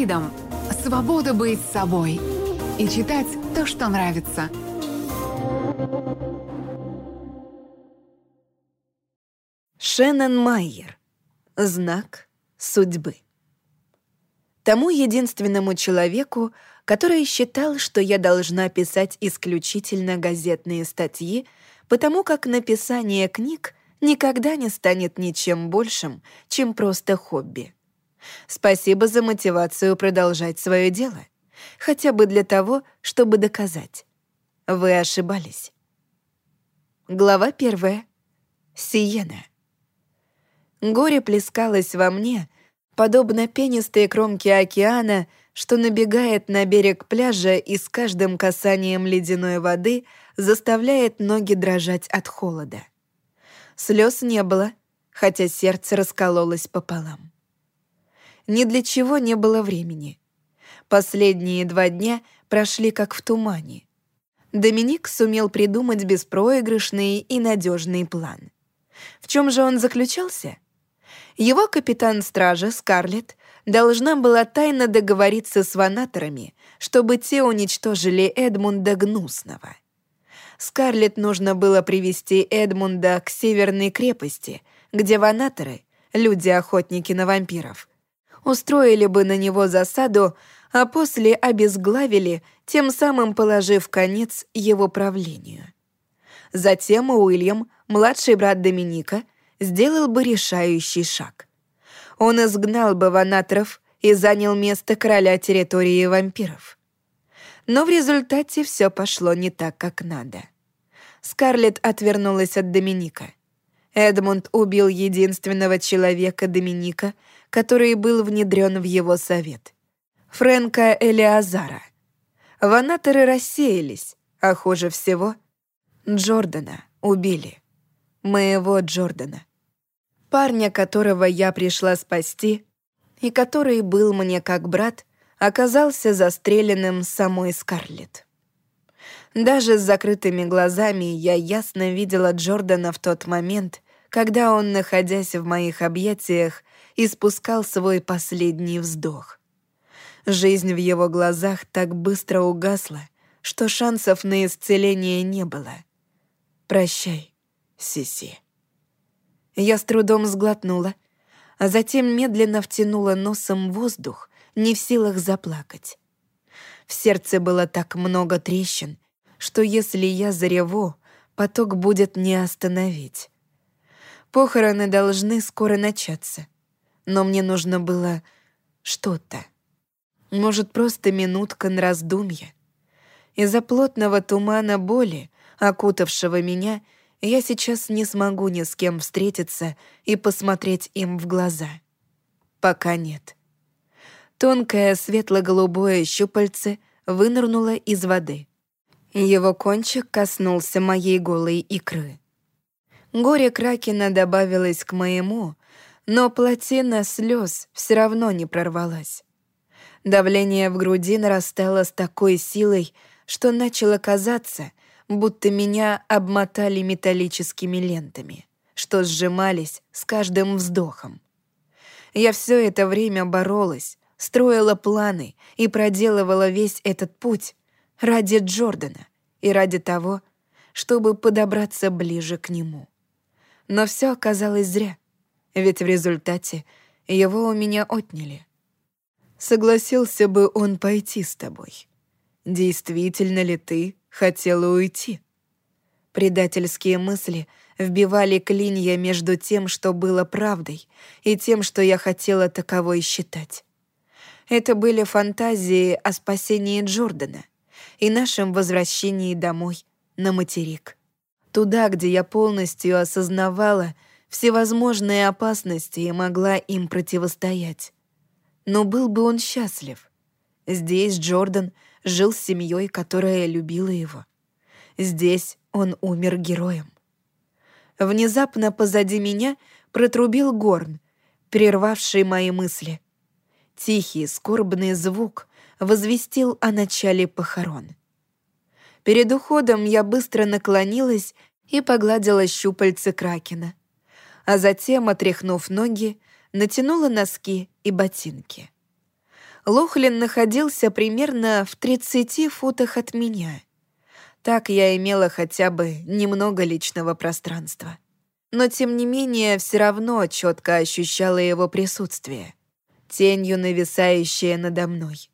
Фридом — свобода быть собой и читать то, что нравится. Шеннон Майер. Знак судьбы. Тому единственному человеку, который считал, что я должна писать исключительно газетные статьи, потому как написание книг никогда не станет ничем большим, чем просто хобби. Спасибо за мотивацию продолжать свое дело, хотя бы для того, чтобы доказать. Вы ошибались. Глава первая. Сиена. Горе плескалось во мне, подобно пенистой кромке океана, что набегает на берег пляжа и с каждым касанием ледяной воды заставляет ноги дрожать от холода. Слез не было, хотя сердце раскололось пополам. Ни для чего не было времени. Последние два дня прошли как в тумане. Доминик сумел придумать беспроигрышный и надежный план. В чем же он заключался? Его капитан стражи, Скарлетт, должна была тайно договориться с ванаторами, чтобы те уничтожили Эдмунда Гнусного. Скарлетт нужно было привести Эдмунда к северной крепости, где ванаторы, люди-охотники на вампиров, устроили бы на него засаду, а после обезглавили, тем самым положив конец его правлению. Затем Уильям, младший брат Доминика, сделал бы решающий шаг. Он изгнал бы ванаторов и занял место короля территории вампиров. Но в результате все пошло не так, как надо. Скарлетт отвернулась от Доминика. Эдмунд убил единственного человека Доминика, который был внедрен в его совет. Фрэнка Элиазара. Ванаторы рассеялись, а хуже всего — Джордана убили. Моего Джордана. Парня, которого я пришла спасти, и который был мне как брат, оказался застреленным самой Скарлетт. Даже с закрытыми глазами я ясно видела Джордана в тот момент, когда он, находясь в моих объятиях, испускал свой последний вздох. Жизнь в его глазах так быстро угасла, что шансов на исцеление не было. «Прощай, Сиси». Я с трудом сглотнула, а затем медленно втянула носом воздух, не в силах заплакать. В сердце было так много трещин, что если я зареву, поток будет не остановить. Похороны должны скоро начаться, но мне нужно было что-то. Может, просто минутка на раздумье. Из-за плотного тумана боли, окутавшего меня, я сейчас не смогу ни с кем встретиться и посмотреть им в глаза. Пока нет. Тонкое светло-голубое щупальце вынырнуло из воды. Его кончик коснулся моей голой икры. Горе Кракена добавилось к моему, но плотина слез все равно не прорвалась. Давление в груди нарастало с такой силой, что начало казаться, будто меня обмотали металлическими лентами, что сжимались с каждым вздохом. Я все это время боролась, строила планы и проделывала весь этот путь ради Джордана и ради того, чтобы подобраться ближе к нему. Но все оказалось зря, ведь в результате его у меня отняли. Согласился бы он пойти с тобой. Действительно ли ты хотела уйти. Предательские мысли вбивали клинья между тем, что было правдой, и тем, что я хотела таковой считать. Это были фантазии о спасении Джордана и нашем возвращении домой, на материк. Туда, где я полностью осознавала всевозможные опасности и могла им противостоять. Но был бы он счастлив. Здесь Джордан — жил с семьей, которая любила его. Здесь он умер героем. Внезапно позади меня протрубил горн, прервавший мои мысли. Тихий, скорбный звук возвестил о начале похорон. Перед уходом я быстро наклонилась и погладила щупальцы Кракена, а затем, отряхнув ноги, натянула носки и ботинки. Лохлин находился примерно в 30 футах от меня. Так я имела хотя бы немного личного пространства. Но тем не менее, все равно четко ощущала его присутствие, тенью нависающее надо мной.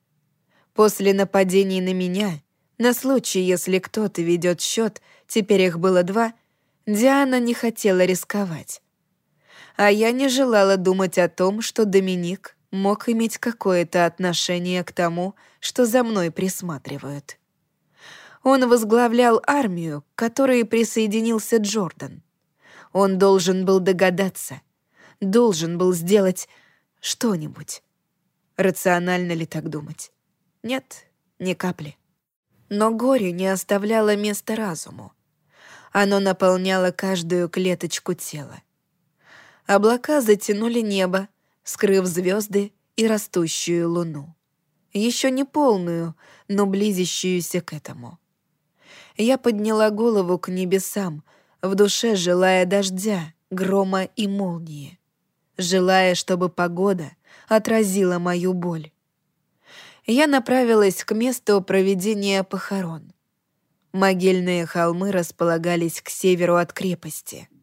После нападений на меня, на случай, если кто-то ведет счет, теперь их было два, Диана не хотела рисковать. А я не желала думать о том, что Доминик мог иметь какое-то отношение к тому, что за мной присматривают. Он возглавлял армию, к которой присоединился Джордан. Он должен был догадаться, должен был сделать что-нибудь. Рационально ли так думать? Нет, ни капли. Но горе не оставляло места разуму. Оно наполняло каждую клеточку тела. Облака затянули небо, скрыв звезды и растущую луну. Еще не полную, но близящуюся к этому. Я подняла голову к небесам, в душе желая дождя, грома и молнии, желая, чтобы погода отразила мою боль. Я направилась к месту проведения похорон. Могильные холмы располагались к северу от крепости —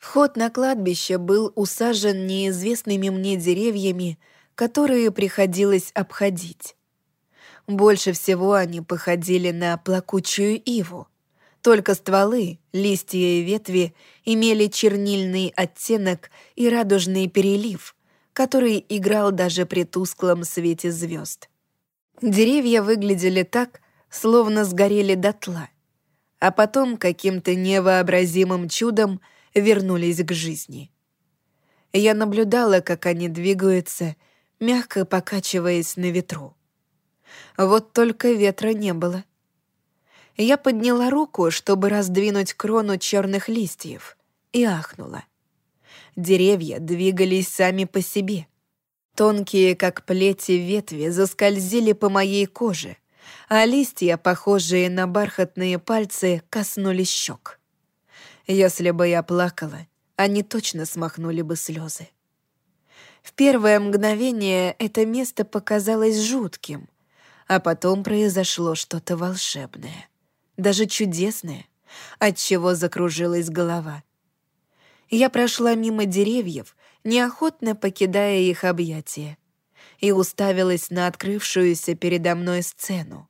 Вход на кладбище был усажен неизвестными мне деревьями, которые приходилось обходить. Больше всего они походили на плакучую иву. Только стволы, листья и ветви имели чернильный оттенок и радужный перелив, который играл даже при тусклом свете звезд. Деревья выглядели так, словно сгорели дотла, а потом каким-то невообразимым чудом — вернулись к жизни. Я наблюдала, как они двигаются, мягко покачиваясь на ветру. Вот только ветра не было. Я подняла руку, чтобы раздвинуть крону черных листьев, и ахнула. Деревья двигались сами по себе. Тонкие, как плети ветви, заскользили по моей коже, а листья, похожие на бархатные пальцы, коснулись щек. Если бы я плакала, они точно смахнули бы слезы. В первое мгновение это место показалось жутким, а потом произошло что-то волшебное, даже чудесное, от чего закружилась голова. Я прошла мимо деревьев, неохотно покидая их объятия, и уставилась на открывшуюся передо мной сцену.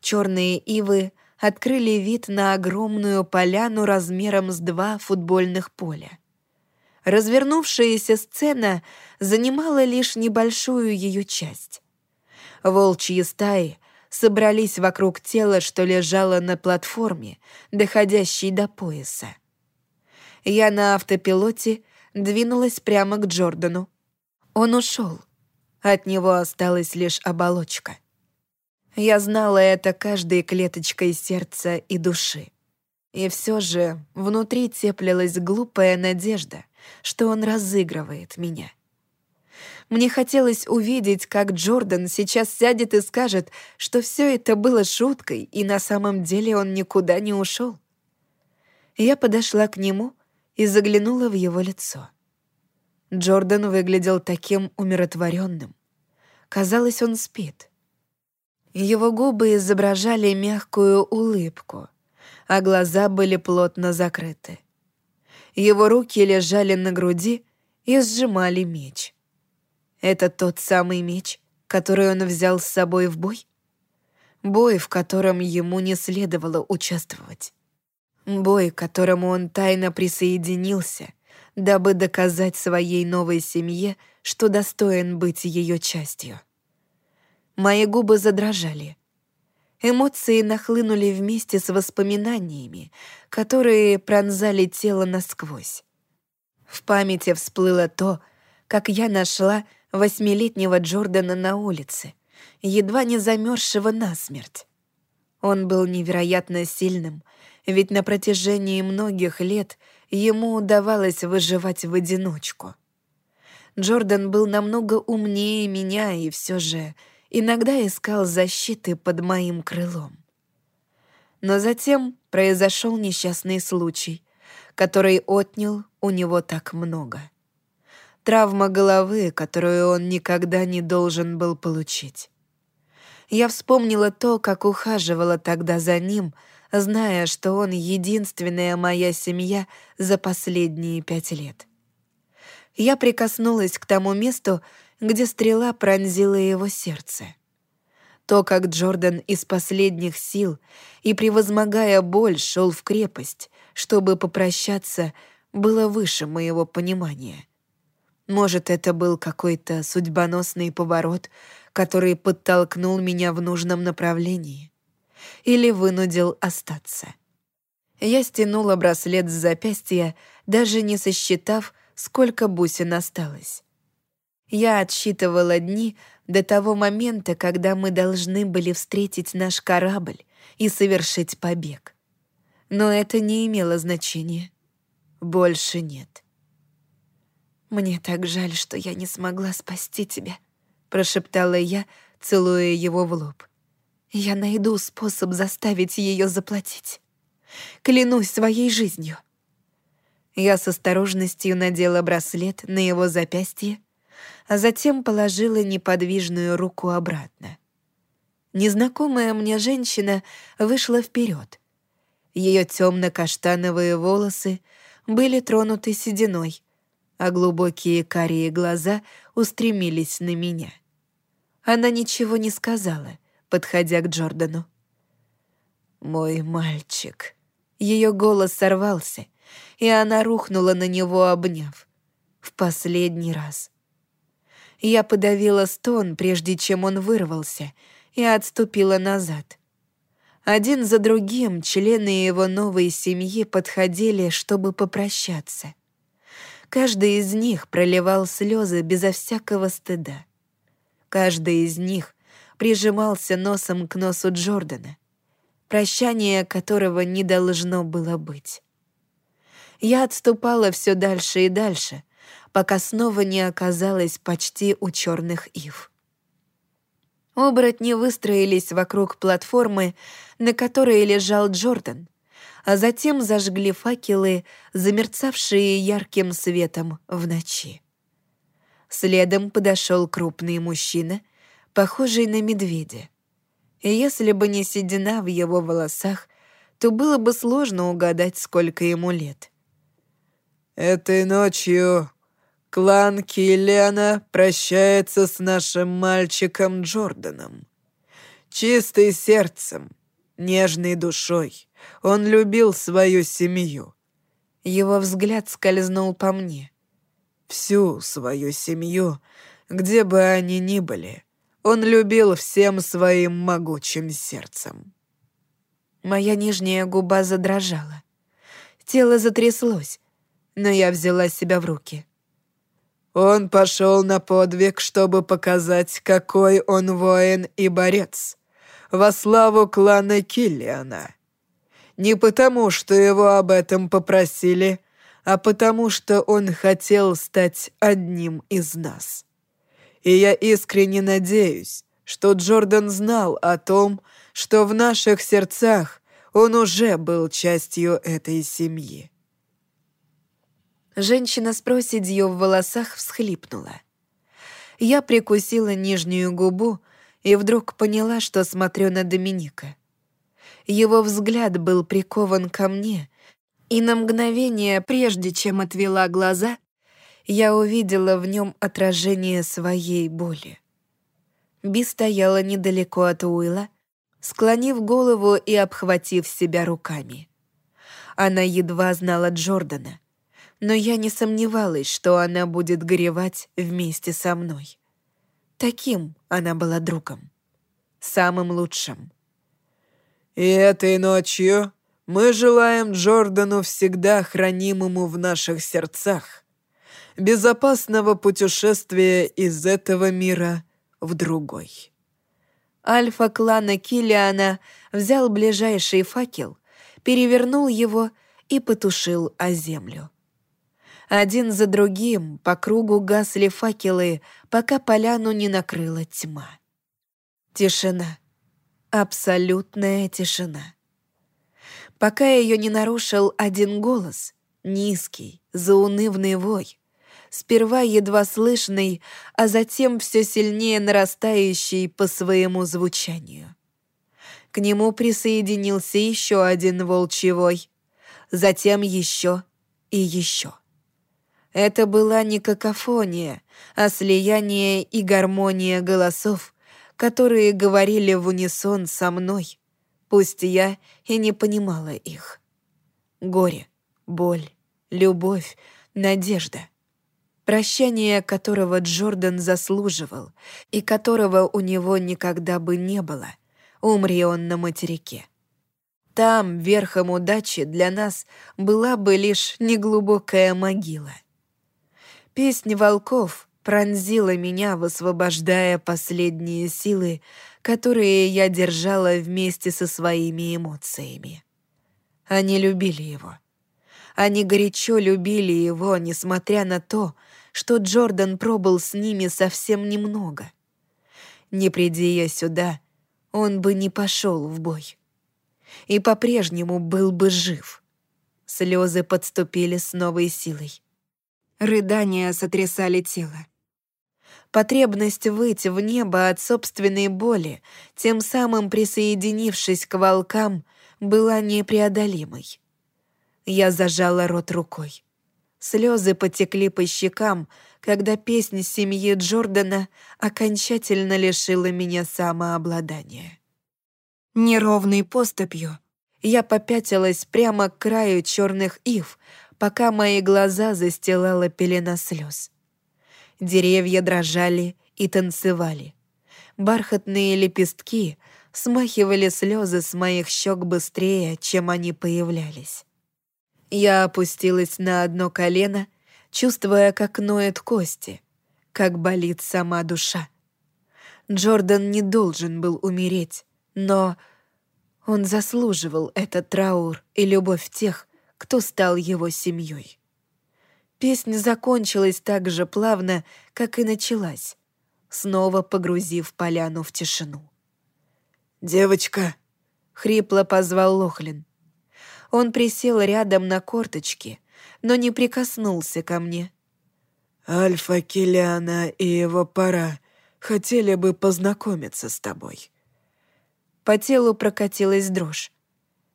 Черные ивы открыли вид на огромную поляну размером с два футбольных поля. Развернувшаяся сцена занимала лишь небольшую ее часть. Волчьи стаи собрались вокруг тела, что лежало на платформе, доходящей до пояса. Я на автопилоте двинулась прямо к Джордану. Он ушел. От него осталась лишь оболочка — я знала это каждой клеточкой сердца и души. И все же внутри теплилась глупая надежда, что он разыгрывает меня. Мне хотелось увидеть, как Джордан сейчас сядет и скажет, что все это было шуткой, и на самом деле он никуда не ушел. Я подошла к нему и заглянула в его лицо. Джордан выглядел таким умиротворенным. Казалось, он спит. Его губы изображали мягкую улыбку, а глаза были плотно закрыты. Его руки лежали на груди и сжимали меч. Это тот самый меч, который он взял с собой в бой? Бой, в котором ему не следовало участвовать. Бой, к которому он тайно присоединился, дабы доказать своей новой семье, что достоин быть ее частью. Мои губы задрожали. Эмоции нахлынули вместе с воспоминаниями, которые пронзали тело насквозь. В памяти всплыло то, как я нашла восьмилетнего Джордана на улице, едва не замерзшего насмерть. Он был невероятно сильным, ведь на протяжении многих лет ему удавалось выживать в одиночку. Джордан был намного умнее меня и все же иногда искал защиты под моим крылом. Но затем произошел несчастный случай, который отнял у него так много. Травма головы, которую он никогда не должен был получить. Я вспомнила то, как ухаживала тогда за ним, зная, что он единственная моя семья за последние пять лет. Я прикоснулась к тому месту, где стрела пронзила его сердце. То, как Джордан из последних сил и, превозмогая боль, шел в крепость, чтобы попрощаться, было выше моего понимания. Может, это был какой-то судьбоносный поворот, который подтолкнул меня в нужном направлении. Или вынудил остаться. Я стянула браслет с запястья, даже не сосчитав, сколько бусин осталось. Я отсчитывала дни до того момента, когда мы должны были встретить наш корабль и совершить побег. Но это не имело значения. Больше нет. «Мне так жаль, что я не смогла спасти тебя», — прошептала я, целуя его в лоб. «Я найду способ заставить ее заплатить. Клянусь своей жизнью». Я с осторожностью надела браслет на его запястье, а затем положила неподвижную руку обратно. Незнакомая мне женщина вышла вперед. Ее темно-каштановые волосы были тронуты сединой, а глубокие карие глаза устремились на меня. Она ничего не сказала, подходя к Джордану. «Мой мальчик». Ее голос сорвался, и она рухнула на него, обняв. В последний раз. Я подавила стон, прежде чем он вырвался, и отступила назад. Один за другим члены его новой семьи подходили, чтобы попрощаться. Каждый из них проливал слезы безо всякого стыда. Каждый из них прижимался носом к носу Джордана, прощание которого не должно было быть. Я отступала все дальше и дальше, пока снова не оказалась почти у черных ив. Оборотни выстроились вокруг платформы, на которой лежал Джордан, а затем зажгли факелы, замерцавшие ярким светом в ночи. Следом подошел крупный мужчина, похожий на медведя. И если бы не седина в его волосах, то было бы сложно угадать, сколько ему лет. «Этой ночью клан Киллиана прощается с нашим мальчиком Джорданом. Чистый сердцем, нежной душой, он любил свою семью. Его взгляд скользнул по мне. Всю свою семью, где бы они ни были, он любил всем своим могучим сердцем. Моя нижняя губа задрожала. Тело затряслось, но я взяла себя в руки. Он пошел на подвиг, чтобы показать, какой он воин и борец. Во славу клана Киллиана. Не потому, что его об этом попросили, а потому, что он хотел стать одним из нас. И я искренне надеюсь, что Джордан знал о том, что в наших сердцах он уже был частью этой семьи. Женщина с проседью в волосах всхлипнула. Я прикусила нижнюю губу и вдруг поняла, что смотрю на Доминика. Его взгляд был прикован ко мне, и на мгновение, прежде чем отвела глаза, я увидела в нем отражение своей боли. Би стояла недалеко от Уилла, склонив голову и обхватив себя руками. Она едва знала Джордана, но я не сомневалась, что она будет горевать вместе со мной. Таким она была другом. Самым лучшим. И этой ночью мы желаем Джордану всегда хранимому в наших сердцах безопасного путешествия из этого мира в другой. Альфа клана Килиана взял ближайший факел, перевернул его и потушил о землю. Один за другим по кругу гасли факелы, пока поляну не накрыла тьма. Тишина — Абсолютная тишина. Пока ее не нарушил один голос, низкий, заунывный вой, сперва едва слышный, а затем все сильнее нарастающий по своему звучанию. К нему присоединился еще один волчевой, затем еще и еще. Это была не какофония, а слияние и гармония голосов, которые говорили в унисон со мной, пусть я и не понимала их. Горе, боль, любовь, надежда. Прощание, которого Джордан заслуживал и которого у него никогда бы не было, умри он на материке. Там, верхом удачи, для нас была бы лишь неглубокая могила — Песнь волков пронзила меня, высвобождая последние силы, которые я держала вместе со своими эмоциями. Они любили его. Они горячо любили его, несмотря на то, что Джордан пробыл с ними совсем немного. Не приди я сюда, он бы не пошел в бой. И по-прежнему был бы жив. Слезы подступили с новой силой. Рыдания сотрясали тело. Потребность выйти в небо от собственной боли, тем самым присоединившись к волкам, была непреодолимой. Я зажала рот рукой. Слезы потекли по щекам, когда песня семьи Джордана окончательно лишила меня самообладания. Неровной поступью я попятилась прямо к краю черных ив, пока мои глаза застилала пелена слез. Деревья дрожали и танцевали. Бархатные лепестки смахивали слезы с моих щек быстрее, чем они появлялись. Я опустилась на одно колено, чувствуя, как ноет кости, как болит сама душа. Джордан не должен был умереть, но он заслуживал этот траур и любовь тех, кто стал его семьей. Песня закончилась так же плавно, как и началась, снова погрузив поляну в тишину. «Девочка!» — хрипло позвал Лохлин. Он присел рядом на корточки, но не прикоснулся ко мне. «Альфа Килиана и его пара хотели бы познакомиться с тобой». По телу прокатилась дрожь.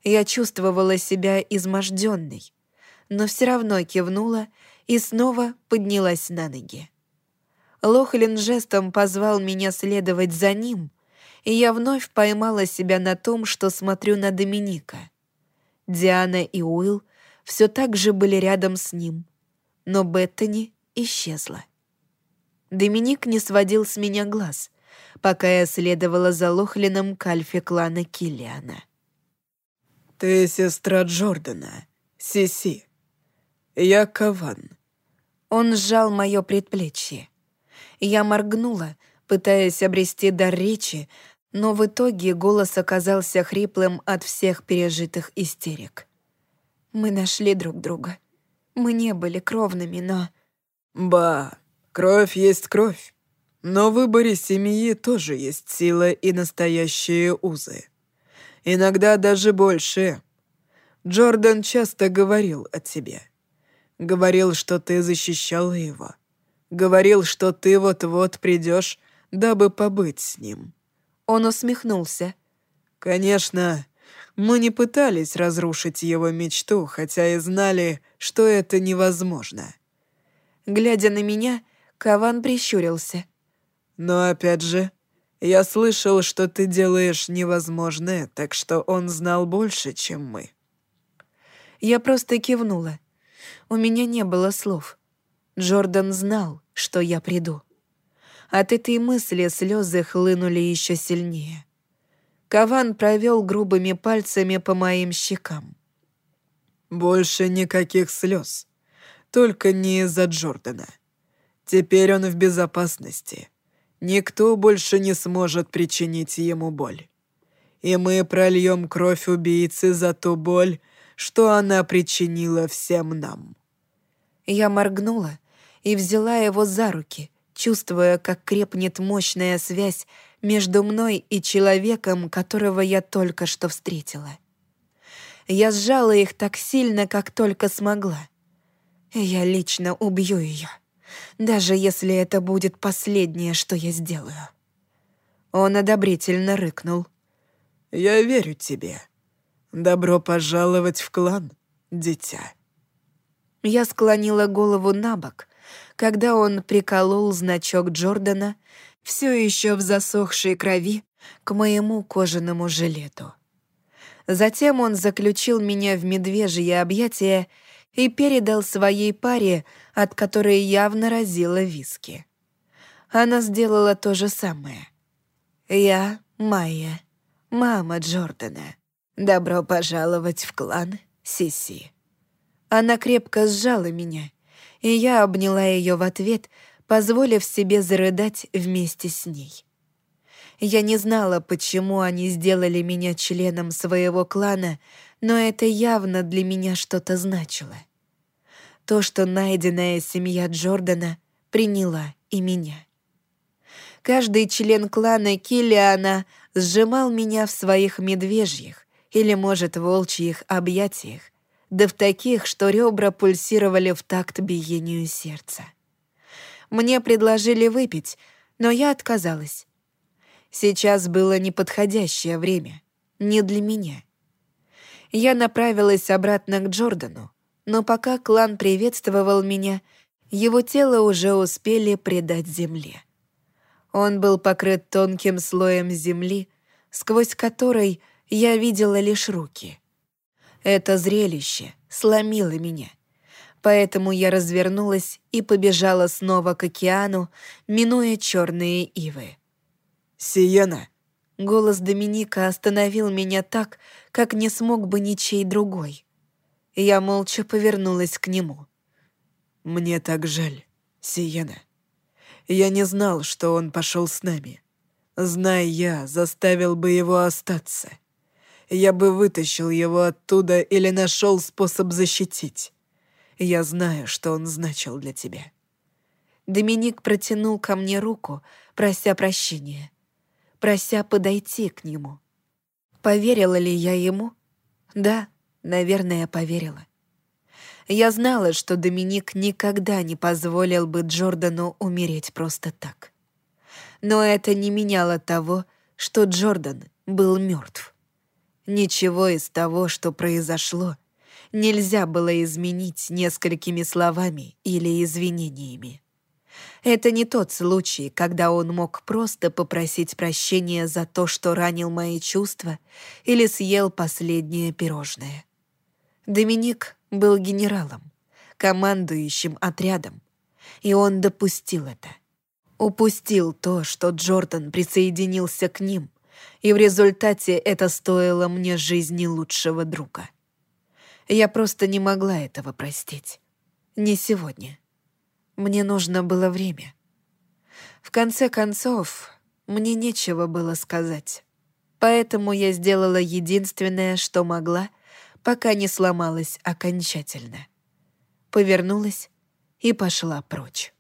Я чувствовала себя изможденной, но все равно кивнула и снова поднялась на ноги. Лохлин жестом позвал меня следовать за ним, и я вновь поймала себя на том, что смотрю на Доминика. Диана и Уилл все так же были рядом с ним, но Беттани исчезла. Доминик не сводил с меня глаз, пока я следовала за Лохлином к альфе клана Киллиана. «Ты сестра Джордана, Сиси. Я Каван». Он сжал мое предплечье. Я моргнула, пытаясь обрести дар речи, но в итоге голос оказался хриплым от всех пережитых истерик. Мы нашли друг друга. Мы не были кровными, но... Ба, кровь есть кровь. Но в выборе семьи тоже есть сила и настоящие узы иногда даже больше. Джордан часто говорил о тебе. Говорил, что ты защищала его. Говорил, что ты вот-вот придешь, дабы побыть с ним. Он усмехнулся. Конечно, мы не пытались разрушить его мечту, хотя и знали, что это невозможно. Глядя на меня, Каван прищурился. Но опять же, я слышал, что ты делаешь невозможное, так что он знал больше, чем мы». Я просто кивнула. У меня не было слов. Джордан знал, что я приду. От этой мысли слезы хлынули еще сильнее. Каван провел грубыми пальцами по моим щекам. «Больше никаких слез. Только не из-за Джордана. Теперь он в безопасности. Никто больше не сможет причинить ему боль. И мы прольем кровь убийцы за ту боль, что она причинила всем нам». Я моргнула и взяла его за руки, чувствуя, как крепнет мощная связь между мной и человеком, которого я только что встретила. Я сжала их так сильно, как только смогла. Я лично убью ее. даже если это будет последнее, что я сделаю. Он одобрительно рыкнул. «Я верю тебе. Добро пожаловать в клан, дитя». Я склонила голову на бок, когда он приколол значок Джордана, все еще в засохшей крови, к моему кожаному жилету. Затем он заключил меня в медвежье объятие и передал своей паре, от которой явно разила виски. Она сделала то же самое. «Я Майя, мама Джордана. Добро пожаловать в клан Сиси». Она крепко сжала меня, и я обняла ее в ответ, позволив себе зарыдать вместе с ней. Я не знала, почему они сделали меня членом своего клана, но это явно для меня что-то значило. То, что найденная семья Джордана приняла и меня. Каждый член клана Киллиана сжимал меня в своих медвежьих или, может, волчьих объятиях, да в таких, что ребра пульсировали в такт биению сердца. Мне предложили выпить, но я отказалась. Сейчас было неподходящее время, не для меня. Я направилась обратно к Джордану, но пока клан приветствовал меня, его тело уже успели предать земле. Он был покрыт тонким слоем земли, сквозь который я видела лишь руки. Это зрелище сломило меня, поэтому я развернулась и побежала снова к океану, минуя черные ивы. «Сиена!» Голос Доминика остановил меня так, как не смог бы ничей другой. Я молча повернулась к нему. «Мне так жаль, Сиена. Я не знал, что он пошел с нами. Зная я, заставил бы его остаться. Я бы вытащил его оттуда или нашел способ защитить. Я знаю, что он значил для тебя». Доминик протянул ко мне руку, прося прощения прося подойти к нему. Поверила ли я ему? Да, наверное, поверила. Я знала, что Доминик никогда не позволил бы Джордану умереть просто так. Но это не меняло того, что Джордан был мертв. Ничего из того, что произошло, нельзя было изменить несколькими словами или извинениями. Это не тот случай, когда он мог просто попросить прощения за то, что ранил мои чувства или съел последнее пирожное. Доминик был генералом, командующим отрядом, и он допустил это. Упустил то, что Джордан присоединился к ним, и в результате это стоило мне жизни лучшего друга. Я просто не могла этого простить. Не сегодня. Мне нужно было время. В конце концов, мне нечего было сказать. Поэтому я сделала единственное, что могла, пока не сломалась окончательно. Повернулась и пошла прочь.